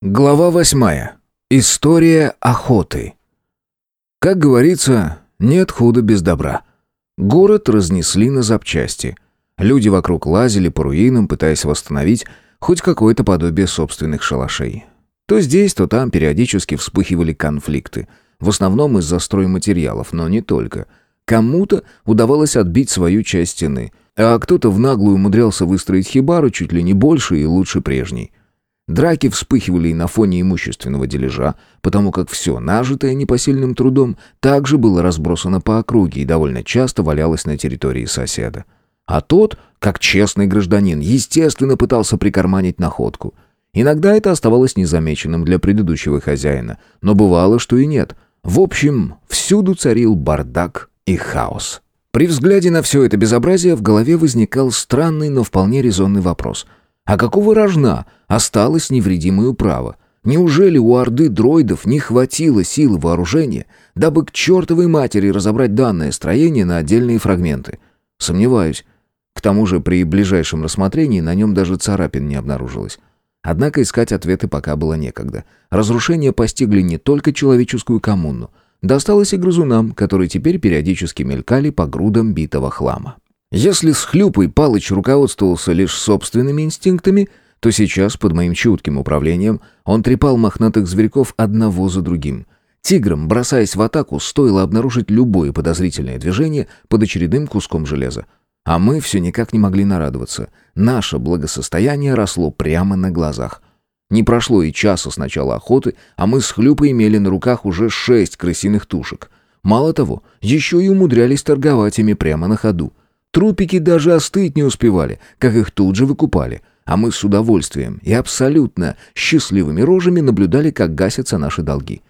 Глава восьмая. История охоты. Как говорится, нет худа без добра. Город разнесли на запчасти. Люди вокруг лазили по руинам, пытаясь восстановить хоть какое-то подобие собственных шалашей. То здесь, то там периодически вспыхивали конфликты. В основном из-за стройматериалов, но не только. Кому-то удавалось отбить свою часть стены, а кто-то в наглую умудрялся выстроить хибару чуть ли не больше и лучше прежней. Драки вспыхивали и на фоне имущественного дележа, потому как все, нажитое непосильным трудом, также было разбросано по округе и довольно часто валялось на территории соседа. А тот, как честный гражданин, естественно пытался прикарманить находку. Иногда это оставалось незамеченным для предыдущего хозяина, но бывало, что и нет. В общем, всюду царил бардак и хаос. При взгляде на все это безобразие в голове возникал странный, но вполне резонный вопрос – а какого рожна осталось невредимое право? Неужели у Орды дроидов не хватило силы вооружения, дабы к чертовой матери разобрать данное строение на отдельные фрагменты? Сомневаюсь. К тому же при ближайшем рассмотрении на нем даже царапин не обнаружилось. Однако искать ответы пока было некогда. Разрушения постигли не только человеческую коммуну. Досталось и грызунам, которые теперь периодически мелькали по грудам битого хлама. Если с хлюпой Палыч руководствовался лишь собственными инстинктами, то сейчас, под моим чутким управлением, он трепал мохнатых зверьков одного за другим. Тиграм, бросаясь в атаку, стоило обнаружить любое подозрительное движение под очередным куском железа. А мы все никак не могли нарадоваться. Наше благосостояние росло прямо на глазах. Не прошло и часа с начала охоты, а мы с хлюпой имели на руках уже шесть крысиных тушек. Мало того, еще и умудрялись торговать ими прямо на ходу. Трупики даже остыть не успевали, как их тут же выкупали. А мы с удовольствием и абсолютно счастливыми рожами наблюдали, как гасятся наши долги.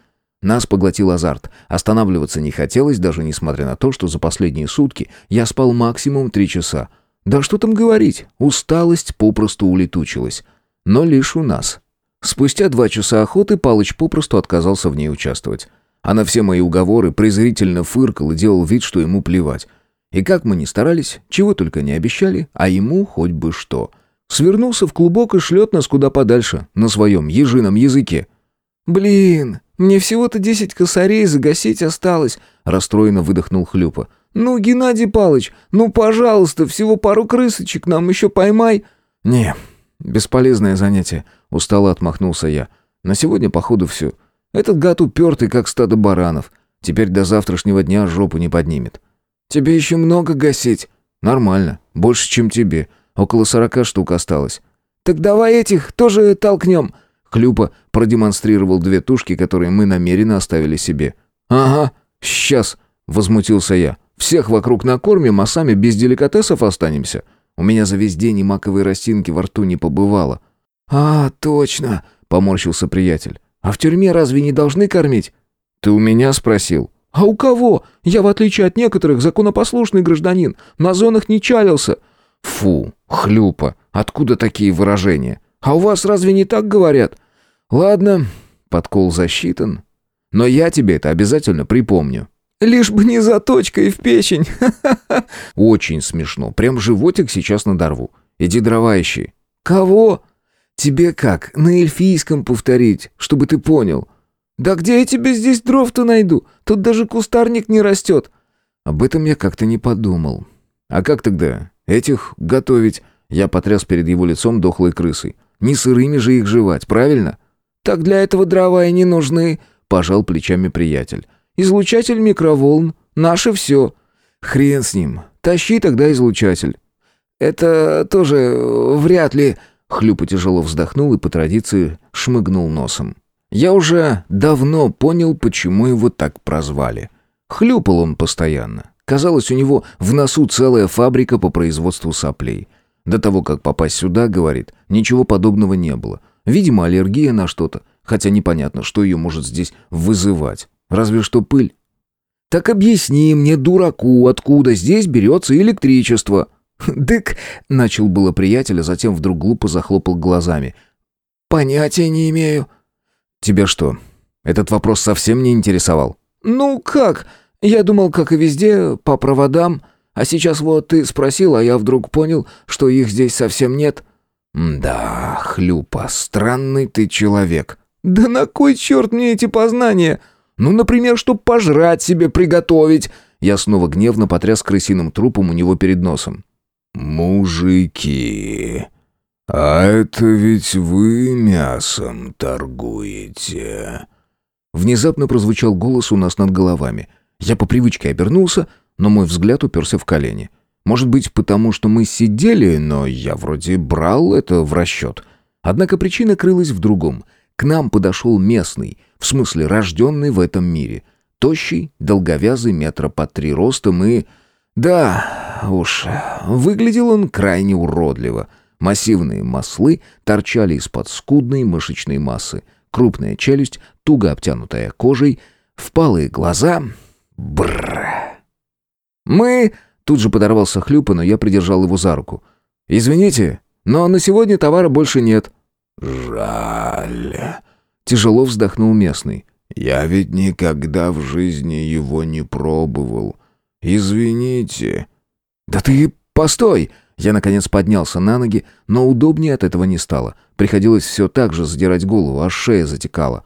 Нас поглотил азарт. Останавливаться не хотелось, даже несмотря на то, что за последние сутки я спал максимум три часа. Да что там говорить, усталость попросту улетучилась. Но лишь у нас. Спустя два часа охоты Палыч попросту отказался в ней участвовать. А на все мои уговоры презрительно фыркал и делал вид, что ему плевать. И как мы ни старались, чего только не обещали, а ему хоть бы что. Свернулся в клубок и шлет нас куда подальше, на своем ежином языке. «Блин, мне всего-то десять косарей загасить осталось», — расстроенно выдохнул Хлюпа. «Ну, Геннадий Палыч, ну, пожалуйста, всего пару крысочек нам еще поймай». «Не, бесполезное занятие», — устало отмахнулся я. «На сегодня, походу, все. Этот гад упертый, как стадо баранов. Теперь до завтрашнего дня жопу не поднимет». «Тебе еще много гасить?» «Нормально. Больше, чем тебе. Около сорока штук осталось». «Так давай этих тоже толкнем». Хлюпа продемонстрировал две тушки, которые мы намеренно оставили себе. «Ага, сейчас», — возмутился я. «Всех вокруг накормим, а сами без деликатесов останемся. У меня за весь день и маковой росинки во рту не побывало». «А, точно», — поморщился приятель. «А в тюрьме разве не должны кормить?» «Ты у меня спросил?» «А у кого? Я, в отличие от некоторых, законопослушный гражданин. На зонах не чалился». «Фу, хлюпа, откуда такие выражения? А у вас разве не так говорят?» «Ладно, подкол засчитан. Но я тебе это обязательно припомню». «Лишь бы не заточкой в печень!» «Очень смешно. Прям животик сейчас надорву. Иди дрова ищи». «Кого?» «Тебе как, на эльфийском повторить, чтобы ты понял?» «Да где я тебе здесь дров-то найду? Тут даже кустарник не растет». Об этом я как-то не подумал. А как тогда? Этих готовить? Я потряс перед его лицом дохлой крысой. Не сырыми же их жевать, правильно? Так для этого дрова и не нужны, пожал плечами приятель. Излучатель микроволн, наше все. Хрен с ним. Тащи тогда излучатель. Это тоже вряд ли... Хлюпа тяжело вздохнул и по традиции шмыгнул носом. Я уже давно понял, почему его так прозвали. Хлюпал он постоянно. Казалось, у него в носу целая фабрика по производству соплей. До того, как попасть сюда, говорит, ничего подобного не было. Видимо, аллергия на что-то, хотя непонятно, что ее может здесь вызывать. Разве что пыль. «Так объясни мне, дураку, откуда здесь берется электричество?» «Дык», — начал было приятель, а затем вдруг глупо захлопал глазами. «Понятия не имею». «Тебя что, этот вопрос совсем не интересовал?» «Ну как? Я думал, как и везде, по проводам. А сейчас вот ты спросил, а я вдруг понял, что их здесь совсем нет». «Да, Хлюпа, странный ты человек». «Да на кой черт мне эти познания? Ну, например, чтоб пожрать себе приготовить». Я снова гневно потряс крысиным трупом у него перед носом. «Мужики, а это ведь вы мясом торгуете?» Внезапно прозвучал голос у нас над головами. Я по привычке обернулся, но мой взгляд уперся в колени. Может быть, потому что мы сидели, но я вроде брал это в расчет. Однако причина крылась в другом. К нам подошел местный, в смысле рожденный в этом мире. Тощий, долговязый, метра по три ростом и... Да, уж, выглядел он крайне уродливо. Массивные маслы торчали из-под скудной мышечной массы. Крупная челюсть, туго обтянутая кожей, впалые глаза... Бррр. «Мы...» — тут же подорвался Хлюпа, но я придержал его за руку. «Извините, но на сегодня товара больше нет». «Жаль...» — тяжело вздохнул местный. «Я ведь никогда в жизни его не пробовал. Извините». «Да ты постой!» Я, наконец, поднялся на ноги, но удобнее от этого не стало. Приходилось все так же задирать голову, аж шея затекала.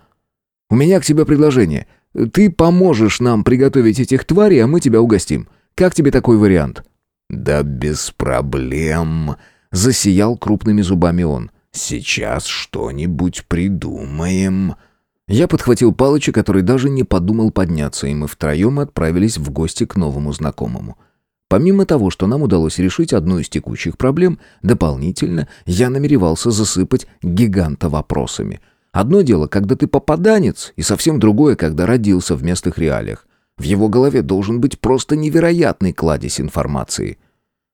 «У меня к тебе предложение. Ты поможешь нам приготовить этих тварей, а мы тебя угостим. Как тебе такой вариант?» «Да без проблем», — засиял крупными зубами он. «Сейчас что-нибудь придумаем». Я подхватил Палыча, который даже не подумал подняться, и мы втроем отправились в гости к новому знакомому. Помимо того, что нам удалось решить одну из текущих проблем, дополнительно я намеревался засыпать гиганта вопросами. Одно дело, когда ты попаданец, и совсем другое, когда родился в местных реалиях. В его голове должен быть просто невероятный кладезь информации.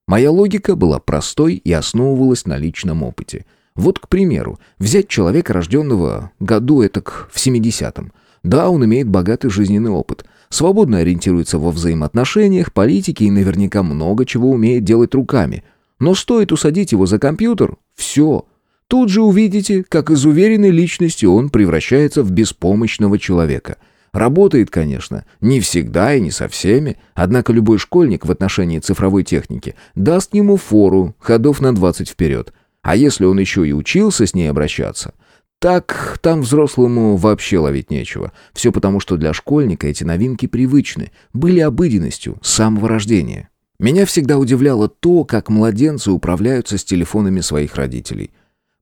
Моя логика была простой и основывалась на личном опыте – вот, к примеру, взять человека, рожденного году этак в 70-м. Да, он имеет богатый жизненный опыт, свободно ориентируется во взаимоотношениях, политике и наверняка много чего умеет делать руками. Но стоит усадить его за компьютер – все. Тут же увидите, как из уверенной личности он превращается в беспомощного человека. Работает, конечно, не всегда и не со всеми, однако любой школьник в отношении цифровой техники даст ему фору ходов на 20 вперед – а если он еще и учился с ней обращаться, так там взрослому вообще ловить нечего. Все потому, что для школьника эти новинки привычны, были обыденностью с самого рождения. Меня всегда удивляло то, как младенцы управляются с телефонами своих родителей.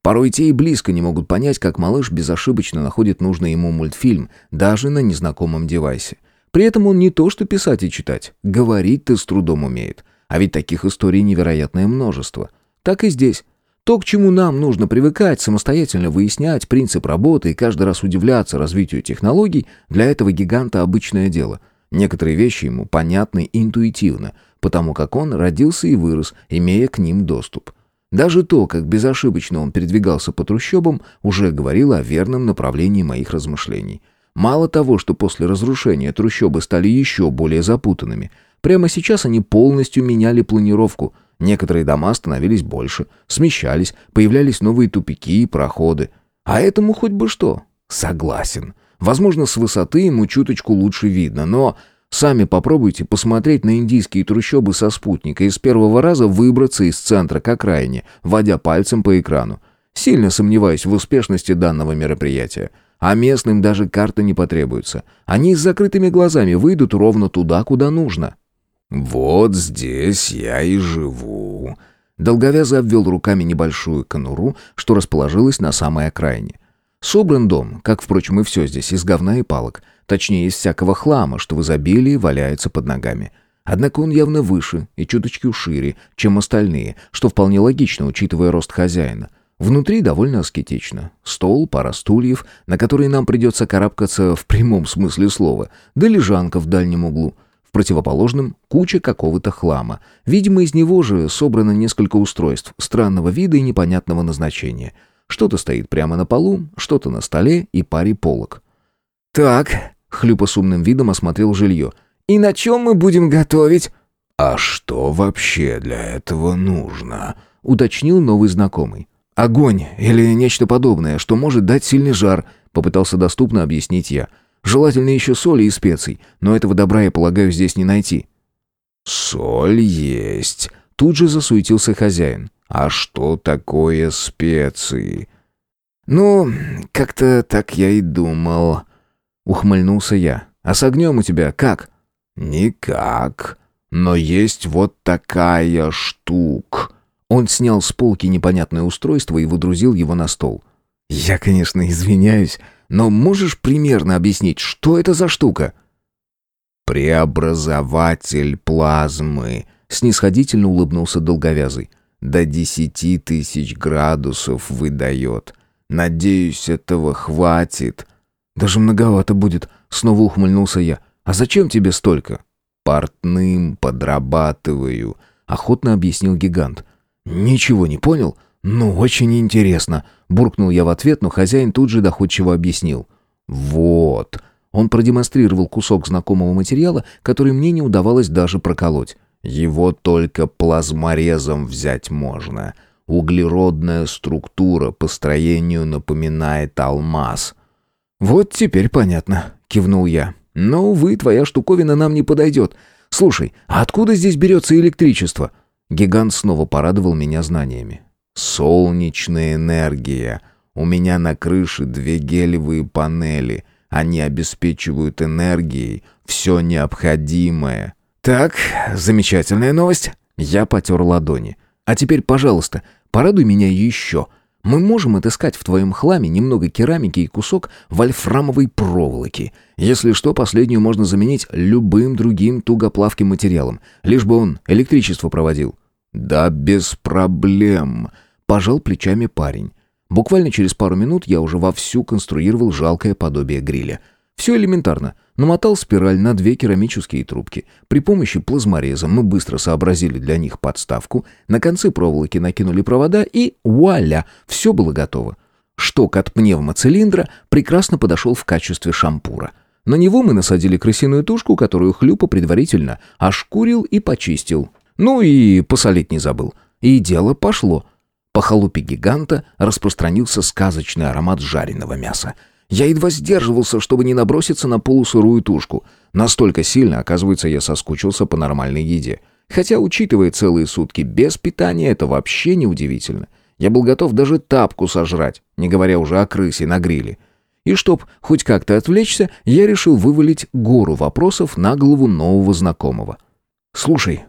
Порой те и близко не могут понять, как малыш безошибочно находит нужный ему мультфильм, даже на незнакомом девайсе. При этом он не то что писать и читать, говорить-то с трудом умеет. А ведь таких историй невероятное множество. Так и здесь. То, к чему нам нужно привыкать, самостоятельно выяснять принцип работы и каждый раз удивляться развитию технологий, для этого гиганта обычное дело. Некоторые вещи ему понятны интуитивно, потому как он родился и вырос, имея к ним доступ. Даже то, как безошибочно он передвигался по трущобам, уже говорило о верном направлении моих размышлений. Мало того, что после разрушения трущобы стали еще более запутанными, прямо сейчас они полностью меняли планировку – Некоторые дома становились больше, смещались, появлялись новые тупики и проходы. А этому хоть бы что. Согласен. Возможно, с высоты ему чуточку лучше видно, но сами попробуйте посмотреть на индийские трущобы со спутника и с первого раза выбраться из центра к окраине, водя пальцем по экрану. Сильно сомневаюсь в успешности данного мероприятия. А местным даже карта не потребуется. Они с закрытыми глазами выйдут ровно туда, куда нужно. «Вот здесь я и живу». Долговязый обвел руками небольшую конуру, что расположилась на самой окраине. Собран дом, как, впрочем, и все здесь, из говна и палок, точнее, из всякого хлама, что в изобилии валяется под ногами. Однако он явно выше и чуточку шире, чем остальные, что вполне логично, учитывая рост хозяина. Внутри довольно аскетично. Стол, пара стульев, на которые нам придется карабкаться в прямом смысле слова, да лежанка в дальнем углу — противоположном — куча какого-то хлама. Видимо, из него же собрано несколько устройств странного вида и непонятного назначения. Что-то стоит прямо на полу, что-то на столе и паре полок. «Так», — Хлюпа с умным видом осмотрел жилье. «И на чем мы будем готовить?» «А что вообще для этого нужно?» — уточнил новый знакомый. «Огонь или нечто подобное, что может дать сильный жар», — попытался доступно объяснить я. Желательно еще соли и специй, но этого добра, я полагаю, здесь не найти». «Соль есть», — тут же засуетился хозяин. А что такое специи? Ну, как-то так я и думал. Ухмыльнулся я. А с огнем у тебя как? Никак. Но есть вот такая штука. Он снял с полки непонятное устройство и выдрузил его на стол. «Я, конечно, извиняюсь, но можешь примерно объяснить, что это за штука?» «Преобразователь плазмы», — снисходительно улыбнулся долговязый. «До десяти тысяч градусов выдает. Надеюсь, этого хватит». «Даже многовато будет», — снова ухмыльнулся я. «А зачем тебе столько?» «Портным подрабатываю», — охотно объяснил гигант. «Ничего не понял? Ну, очень интересно», — буркнул я в ответ, но хозяин тут же доходчиво объяснил. «Вот». Он продемонстрировал кусок знакомого материала, который мне не удавалось даже проколоть. «Его только плазморезом взять можно. Углеродная структура по строению напоминает алмаз». «Вот теперь понятно», — кивнул я. «Но, увы, твоя штуковина нам не подойдет. Слушай, а откуда здесь берется электричество?» Гигант снова порадовал меня знаниями. «Солнечная энергия. У меня на крыше две гелевые панели. Они обеспечивают энергией все необходимое». «Так, замечательная новость». Я потер ладони. «А теперь, пожалуйста, порадуй меня еще. Мы можем отыскать в твоем хламе немного керамики и кусок вольфрамовой проволоки. Если что, последнюю можно заменить любым другим тугоплавким материалом, лишь бы он электричество проводил». «Да без проблем», — пожал плечами парень. Буквально через пару минут я уже вовсю конструировал жалкое подобие гриля — все элементарно. Намотал спираль на две керамические трубки. При помощи плазмореза мы быстро сообразили для них подставку, на концы проволоки накинули провода и вуаля, все было готово. Шток от пневмоцилиндра прекрасно подошел в качестве шампура. На него мы насадили крысиную тушку, которую Хлюпа предварительно ошкурил и почистил. Ну и посолить не забыл. И дело пошло. По халупе гиганта распространился сказочный аромат жареного мяса. Я едва сдерживался, чтобы не наброситься на полусырую тушку. Настолько сильно, оказывается, я соскучился по нормальной еде. Хотя, учитывая целые сутки без питания, это вообще не удивительно. Я был готов даже тапку сожрать, не говоря уже о крысе на гриле. И чтоб хоть как-то отвлечься, я решил вывалить гору вопросов на голову нового знакомого. «Слушай,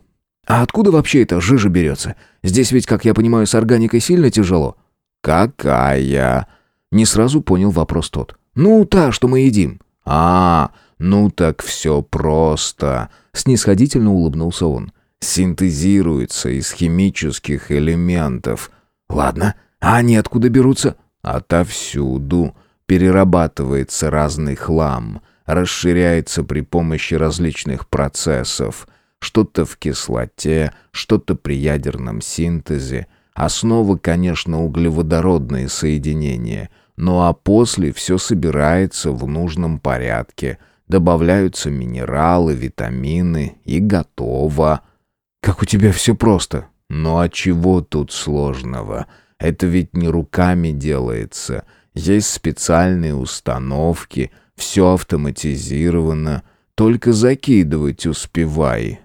а откуда вообще эта жижа берется? Здесь ведь, как я понимаю, с органикой сильно тяжело». «Какая?» Не сразу понял вопрос тот. «Ну, та, что мы едим». «А, ну так все просто», — снисходительно улыбнулся он. «Синтезируется из химических элементов». «Ладно, а они откуда берутся?» «Отовсюду. Перерабатывается разный хлам, расширяется при помощи различных процессов. Что-то в кислоте, что-то при ядерном синтезе. Основа, конечно, углеводородные соединения, ну а после все собирается в нужном порядке. Добавляются минералы, витамины и готово. Как у тебя все просто. Ну а чего тут сложного? Это ведь не руками делается. Есть специальные установки, все автоматизировано. Только закидывать успевай.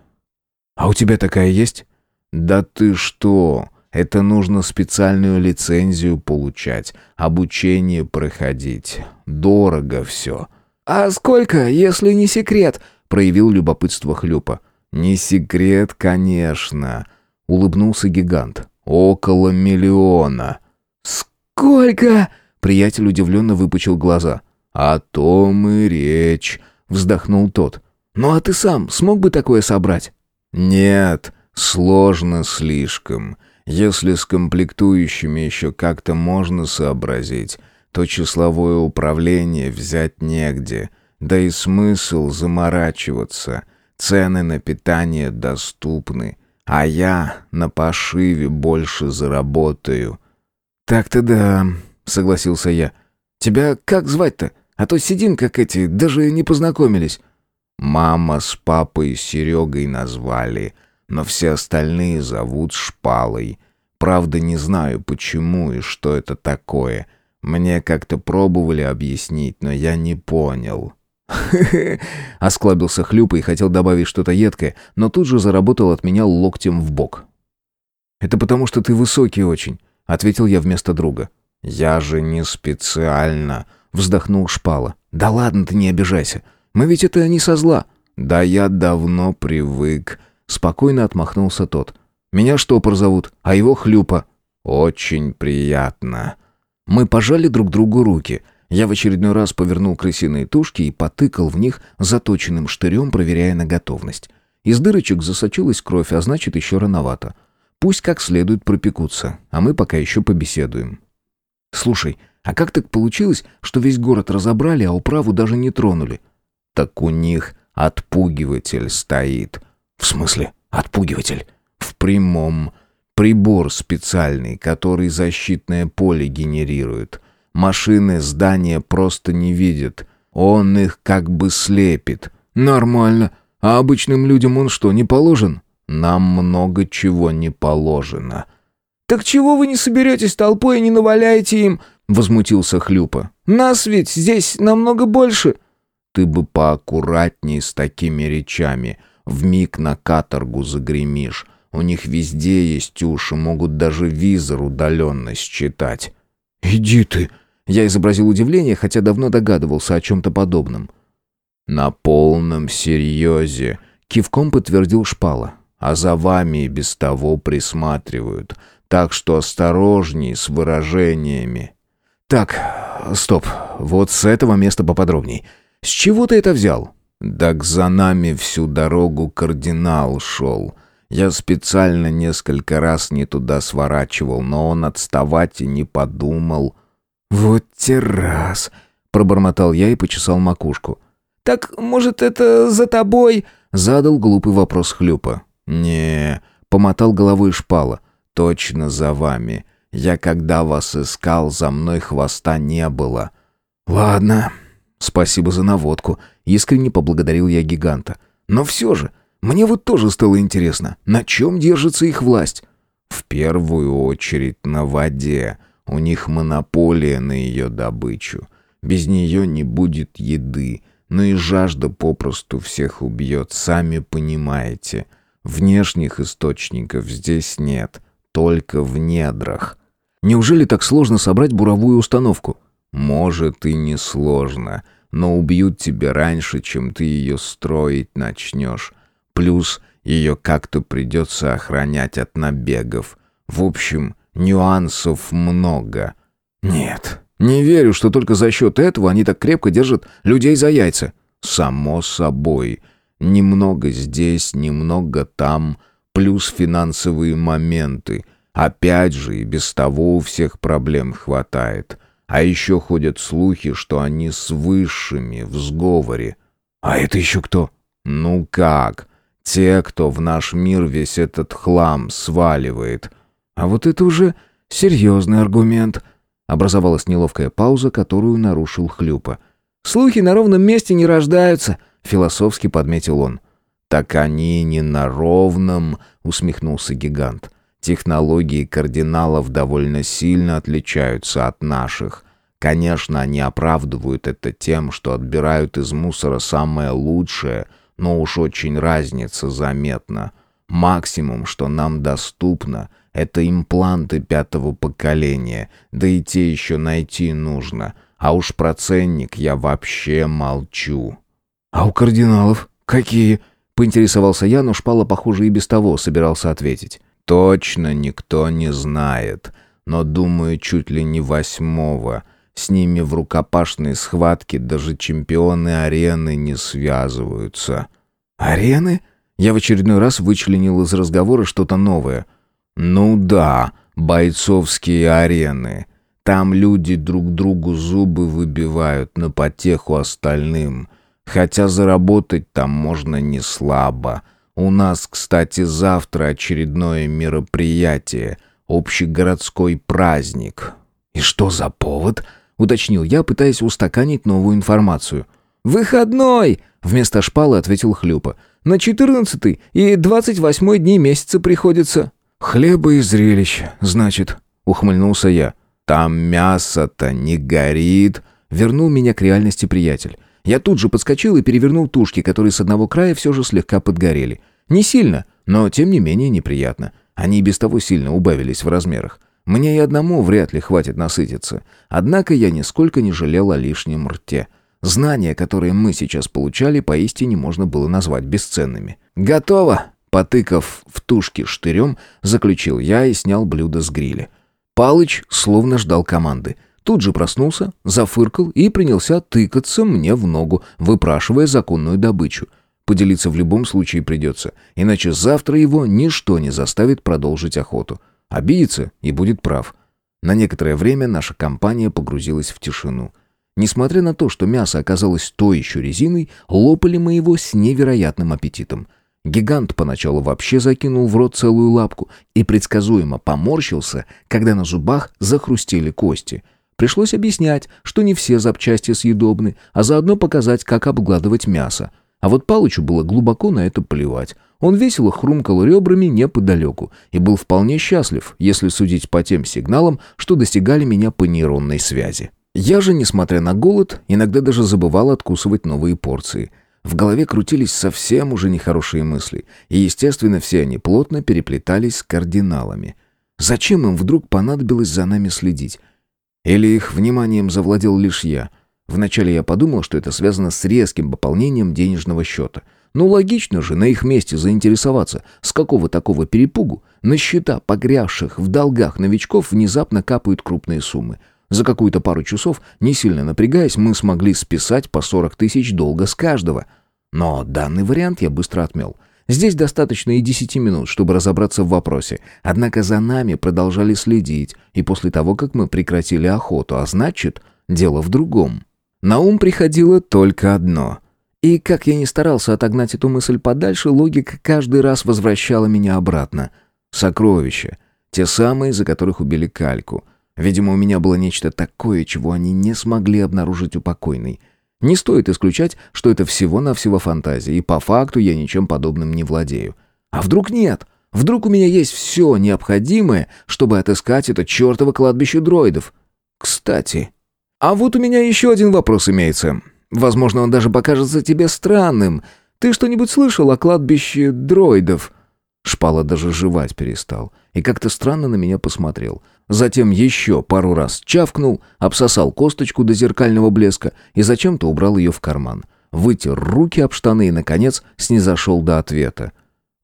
А у тебя такая есть? Да ты что? Это нужно специальную лицензию получать, обучение проходить. Дорого все». «А сколько, если не секрет?» — проявил любопытство Хлюпа. «Не секрет, конечно», — улыбнулся гигант. «Около миллиона». «Сколько?» — приятель удивленно выпучил глаза. «О том и речь», — вздохнул тот. «Ну а ты сам смог бы такое собрать?» «Нет, сложно слишком. Если с комплектующими еще как-то можно сообразить, то числовое управление взять негде, да и смысл заморачиваться. Цены на питание доступны, а я на пошиве больше заработаю. «Так-то да», — согласился я. «Тебя как звать-то? А то сидим, как эти, даже не познакомились». Мама с папой Серегой назвали — но все остальные зовут Шпалой. Правда, не знаю, почему и что это такое. Мне как-то пробовали объяснить, но я не понял. Осклабился Хлюпа и хотел добавить что-то едкое, но тут же заработал от меня локтем в бок. «Это потому, что ты высокий очень», — ответил я вместо друга. «Я же не специально», — вздохнул Шпала. «Да ладно ты, не обижайся. Мы ведь это не со зла». «Да я давно привык», — спокойно отмахнулся тот. «Меня Штопор зовут, а его Хлюпа». «Очень приятно». Мы пожали друг другу руки. Я в очередной раз повернул крысиные тушки и потыкал в них заточенным штырем, проверяя на готовность. Из дырочек засочилась кровь, а значит, еще рановато. Пусть как следует пропекутся, а мы пока еще побеседуем. «Слушай, а как так получилось, что весь город разобрали, а управу даже не тронули?» «Так у них отпугиватель стоит». «В смысле отпугиватель?» «В прямом. Прибор специальный, который защитное поле генерирует. Машины здания просто не видят. Он их как бы слепит». «Нормально. А обычным людям он что, не положен?» «Нам много чего не положено». «Так чего вы не соберетесь толпой и не наваляете им?» — возмутился Хлюпа. «Нас ведь здесь намного больше». «Ты бы поаккуратней с такими речами. Вмиг на каторгу загремишь. У них везде есть уши, могут даже визор удаленно считать». «Иди ты!» Я изобразил удивление, хотя давно догадывался о чем-то подобном. «На полном серьезе», — кивком подтвердил Шпала. «А за вами и без того присматривают, так что осторожней с выражениями». «Так, стоп, вот с этого места поподробней. С чего ты это взял?» «Так за нами всю дорогу кардинал шел. Я специально несколько раз не туда сворачивал, но он отставать и не подумал». «Вот те раз!» — пробормотал я и почесал макушку. «Так, может, это за тобой?» — задал глупый вопрос Хлюпа. «Не...» — помотал головой шпала. «Точно за вами. Я когда вас искал, за мной хвоста не было». «Ладно. Спасибо за наводку». Искренне поблагодарил я гиганта. «Но все же, мне вот тоже стало интересно, на чем держится их власть?» «В первую очередь на воде. У них монополия на ее добычу. Без нее не будет еды, но и жажда попросту всех убьет, сами понимаете. Внешних источников здесь нет, только в недрах. Неужели так сложно собрать буровую установку? Может и не сложно, но убьют тебя раньше, чем ты ее строить начнешь. Плюс ее как-то придется охранять от набегов. В общем, нюансов много. Нет, не верю, что только за счет этого они так крепко держат людей за яйца. Само собой. Немного здесь, немного там, плюс финансовые моменты. Опять же, и без того у всех проблем хватает. А еще ходят слухи, что они с высшими в сговоре. А это еще кто? Ну как? Те, кто в наш мир весь этот хлам сваливает. А вот это уже серьезный аргумент. Образовалась неловкая пауза, которую нарушил Хлюпа. «Слухи на ровном месте не рождаются», — философски подметил он. «Так они не на ровном», — усмехнулся гигант. «Технологии кардиналов довольно сильно отличаются от наших. Конечно, они оправдывают это тем, что отбирают из мусора самое лучшее, но уж очень разница заметна. Максимум, что нам доступно — это импланты пятого поколения, да и те еще найти нужно. А уж про ценник я вообще молчу. «А у кардиналов какие?» — поинтересовался я, но Шпала, похоже, и без того собирался ответить. «Точно никто не знает, но, думаю, чуть ли не восьмого. С ними в рукопашной схватке даже чемпионы арены не связываются». «Арены?» Я в очередной раз вычленил из разговора что-то новое — «Ну да, бойцовские арены. Там люди друг другу зубы выбивают на потеху остальным. Хотя заработать там можно не слабо. У нас, кстати, завтра очередное мероприятие. Общегородской праздник». «И что за повод?» — уточнил я, пытаясь устаканить новую информацию. «Выходной!» — вместо шпалы ответил Хлюпа. «На четырнадцатый и двадцать восьмой дни месяца приходится». «Хлеба и зрелищ, значит», — ухмыльнулся я. «Там мясо-то не горит», — вернул меня к реальности приятель. Я тут же подскочил и перевернул тушки, которые с одного края все же слегка подгорели. Не сильно, но тем не менее неприятно. Они и без того сильно убавились в размерах. Мне и одному вряд ли хватит насытиться. Однако я нисколько не жалел о лишнем рте. Знания, которые мы сейчас получали, поистине можно было назвать бесценными. «Готово!» Потыкав в тушки штырем, заключил я и снял блюдо с гриля. Палыч словно ждал команды. Тут же проснулся, зафыркал и принялся тыкаться мне в ногу, выпрашивая законную добычу. Поделиться в любом случае придется, иначе завтра его ничто не заставит продолжить охоту. Обидится и будет прав. На некоторое время наша компания погрузилась в тишину. Несмотря на то, что мясо оказалось той еще резиной, лопали мы его с невероятным аппетитом — Гигант поначалу вообще закинул в рот целую лапку и предсказуемо поморщился, когда на зубах захрустели кости. Пришлось объяснять, что не все запчасти съедобны, а заодно показать, как обгладывать мясо. А вот Палычу было глубоко на это плевать. Он весело хрумкал ребрами неподалеку и был вполне счастлив, если судить по тем сигналам, что достигали меня по нейронной связи. Я же, несмотря на голод, иногда даже забывал откусывать новые порции – в голове крутились совсем уже нехорошие мысли, и, естественно, все они плотно переплетались с кардиналами. Зачем им вдруг понадобилось за нами следить? Или их вниманием завладел лишь я? Вначале я подумал, что это связано с резким пополнением денежного счета. Ну, логично же на их месте заинтересоваться, с какого такого перепугу на счета погрязших в долгах новичков внезапно капают крупные суммы. За какую-то пару часов, не сильно напрягаясь, мы смогли списать по 40 тысяч долга с каждого. Но данный вариант я быстро отмел. Здесь достаточно и 10 минут, чтобы разобраться в вопросе. Однако за нами продолжали следить, и после того, как мы прекратили охоту, а значит, дело в другом. На ум приходило только одно. И как я не старался отогнать эту мысль подальше, логика каждый раз возвращала меня обратно. Сокровища. Те самые, за которых убили кальку. Видимо, у меня было нечто такое, чего они не смогли обнаружить у покойной. Не стоит исключать, что это всего-навсего фантазия, и по факту я ничем подобным не владею. А вдруг нет? Вдруг у меня есть все необходимое, чтобы отыскать это чертово кладбище дроидов? Кстати. А вот у меня еще один вопрос имеется. Возможно, он даже покажется тебе странным. Ты что-нибудь слышал о кладбище дроидов?» Шпала даже жевать перестал и как-то странно на меня посмотрел. Затем еще пару раз чавкнул, обсосал косточку до зеркального блеска и зачем-то убрал ее в карман. Вытер руки об штаны и, наконец, снизошел до ответа.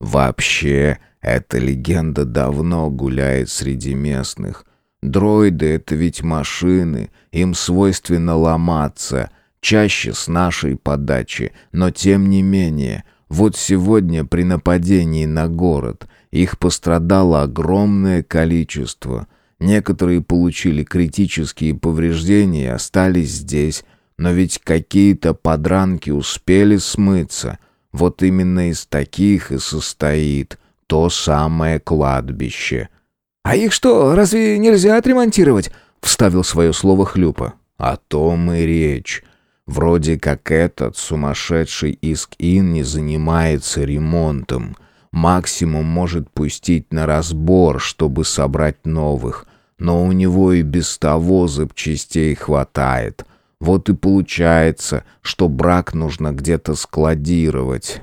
«Вообще, эта легенда давно гуляет среди местных. Дроиды — это ведь машины, им свойственно ломаться, чаще с нашей подачи, но тем не менее...» Вот сегодня при нападении на город их пострадало огромное количество. Некоторые получили критические повреждения и остались здесь, но ведь какие-то подранки успели смыться. Вот именно из таких и состоит то самое кладбище. «А их что, разве нельзя отремонтировать?» — вставил свое слово Хлюпа. «О том и речь. Вроде как этот сумасшедший Иск-Ин не занимается ремонтом. Максимум может пустить на разбор, чтобы собрать новых. Но у него и без того запчастей хватает. Вот и получается, что брак нужно где-то складировать.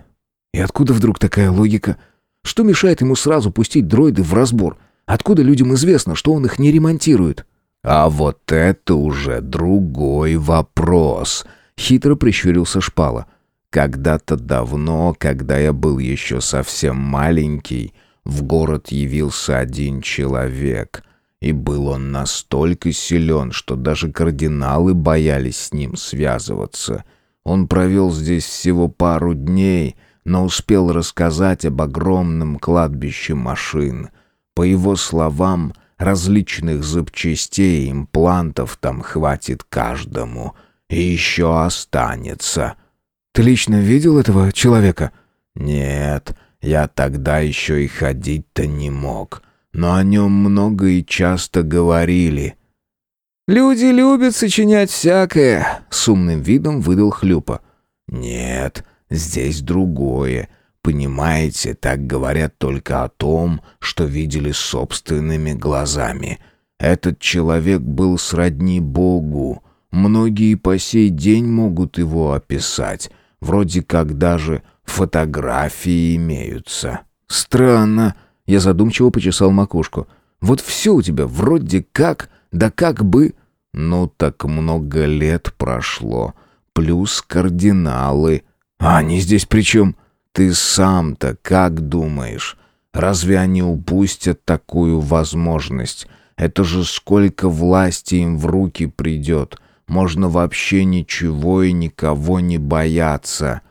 И откуда вдруг такая логика? Что мешает ему сразу пустить дроиды в разбор? Откуда людям известно, что он их не ремонтирует? А вот это уже другой вопрос, хитро прищурился Шпала. Когда-то давно, когда я был еще совсем маленький, в город явился один человек, и был он настолько силен, что даже кардиналы боялись с ним связываться. Он провел здесь всего пару дней, но успел рассказать об огромном кладбище машин. По его словам, Различных запчастей, имплантов там хватит каждому. И еще останется. Ты лично видел этого человека? Нет, я тогда еще и ходить-то не мог. Но о нем много и часто говорили. «Люди любят сочинять всякое», — с умным видом выдал Хлюпа. «Нет, здесь другое. Понимаете, так говорят только о том, что видели собственными глазами. Этот человек был сродни Богу. Многие по сей день могут его описать. Вроде как даже фотографии имеются. Странно. Я задумчиво почесал макушку. «Вот все у тебя вроде как, да как бы...» «Ну так много лет прошло. Плюс кардиналы. А они здесь при чем? Ты сам-то как думаешь? Разве они упустят такую возможность? Это же сколько власти им в руки придет. Можно вообще ничего и никого не бояться».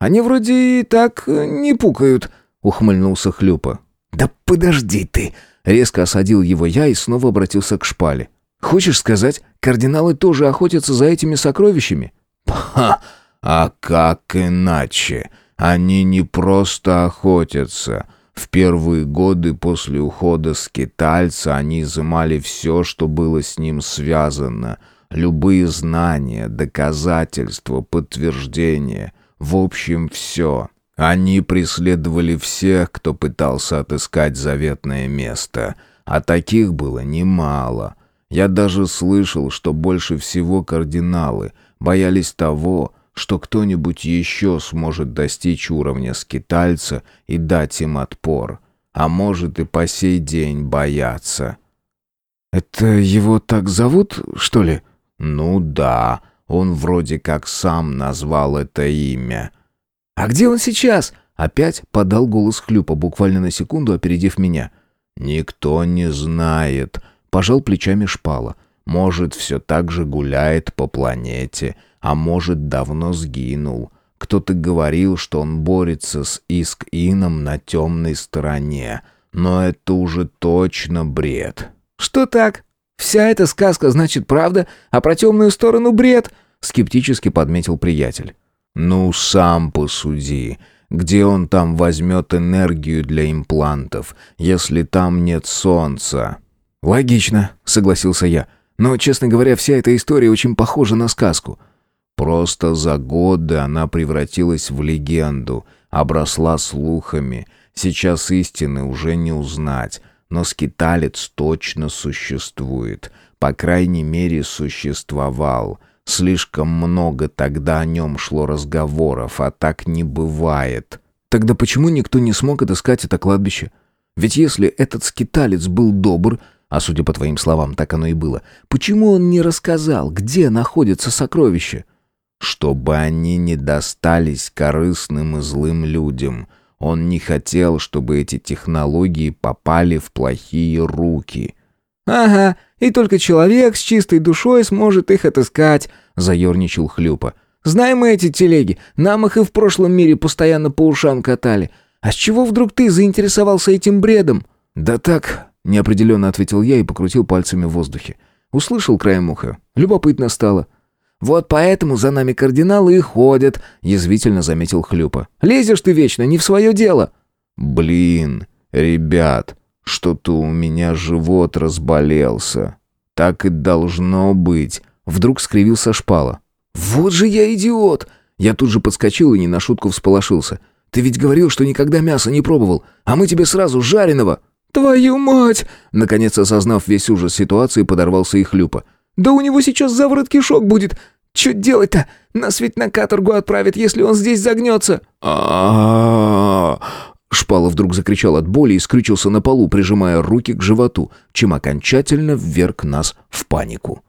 «Они вроде и так не пукают», — ухмыльнулся Хлюпа. «Да подожди ты!» — резко осадил его я и снова обратился к шпале. «Хочешь сказать, кардиналы тоже охотятся за этими сокровищами?» «Ха! А как иначе? Они не просто охотятся. В первые годы после ухода скитальца они изымали все, что было с ним связано. Любые знания, доказательства, подтверждения. В общем, все. Они преследовали всех, кто пытался отыскать заветное место, а таких было немало. Я даже слышал, что больше всего кардиналы боялись того, что кто-нибудь еще сможет достичь уровня скитальца и дать им отпор, а может и по сей день бояться. «Это его так зовут, что ли?» «Ну да, он вроде как сам назвал это имя». «А где он сейчас?» Опять подал голос Хлюпа, буквально на секунду опередив меня. «Никто не знает», — пожал плечами шпала. «Может, все так же гуляет по планете, а может, давно сгинул. Кто-то говорил, что он борется с Иск-Ином на темной стороне, но это уже точно бред». «Что так? Вся эта сказка значит правда, а про темную сторону бред?» — скептически подметил приятель. «Ну, сам посуди. Где он там возьмет энергию для имплантов, если там нет солнца?» «Логично», — согласился я. «Но, честно говоря, вся эта история очень похожа на сказку». «Просто за годы она превратилась в легенду, обросла слухами. Сейчас истины уже не узнать, но скиталец точно существует. По крайней мере, существовал». Слишком много тогда о нем шло разговоров, а так не бывает. Тогда почему никто не смог отыскать это кладбище? Ведь если этот скиталец был добр, а судя по твоим словам, так оно и было, почему он не рассказал, где находится сокровище? Чтобы они не достались корыстным и злым людям. Он не хотел, чтобы эти технологии попали в плохие руки. «Ага, и только человек с чистой душой сможет их отыскать», — заерничал Хлюпа. «Знаем мы эти телеги, нам их и в прошлом мире постоянно по ушам катали. А с чего вдруг ты заинтересовался этим бредом?» «Да так», — неопределенно ответил я и покрутил пальцами в воздухе. Услышал краем уха. Любопытно стало. «Вот поэтому за нами кардиналы и ходят», — язвительно заметил Хлюпа. «Лезешь ты вечно, не в свое дело». «Блин, ребят, что-то у меня живот разболелся. Так и должно быть. Вдруг скривился шпала. Вот же я идиот! Я тут же подскочил и не на шутку всполошился. Ты ведь говорил, что никогда мясо не пробовал, а мы тебе сразу жареного. Твою мать! Наконец, осознав весь ужас ситуации, подорвался и хлюпа. Да у него сейчас заворот кишок будет. Что делать-то? Нас ведь на каторгу отправят, если он здесь загнется. А, Шпала вдруг закричал от боли и скрючился на полу, прижимая руки к животу, чем окончательно вверг нас в панику.